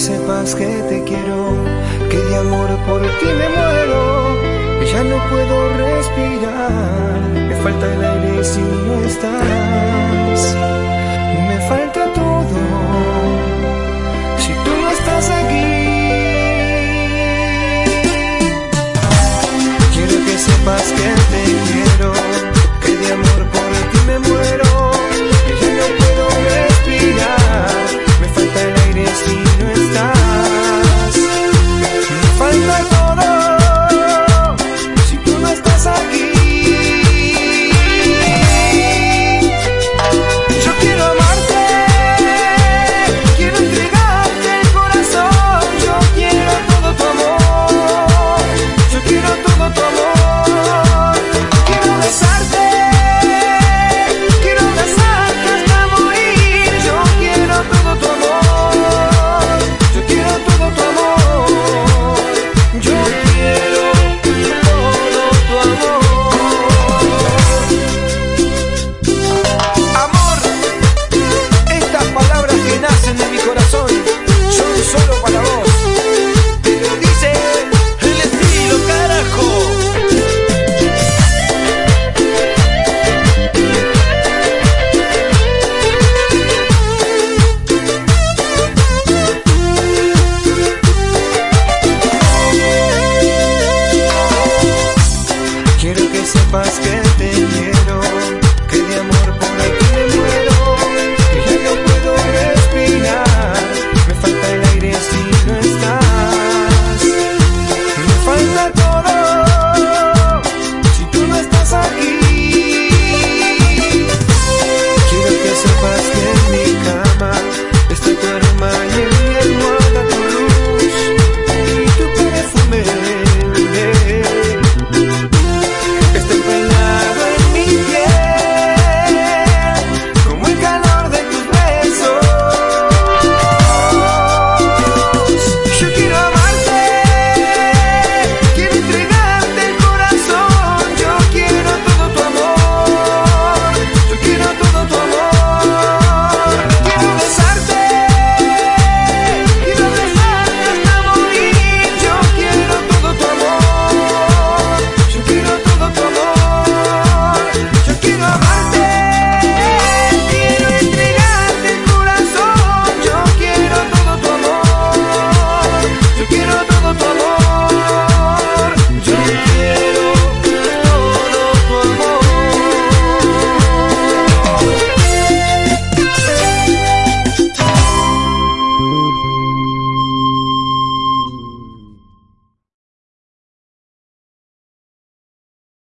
sepas que te quiero, que de amor por ti me muero, ya no puedo respirar, me falta el aire si no estás. sepas que te